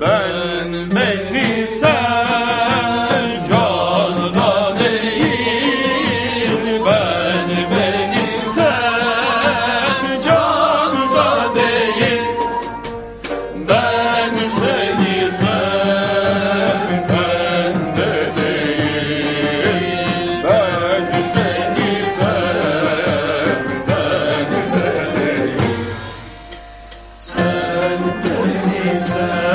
Ben beni sen canına değil. Ben beni sen canına değil. Ben seni sevmekte değil. Ben seni sevmekte değil. Sen beni sev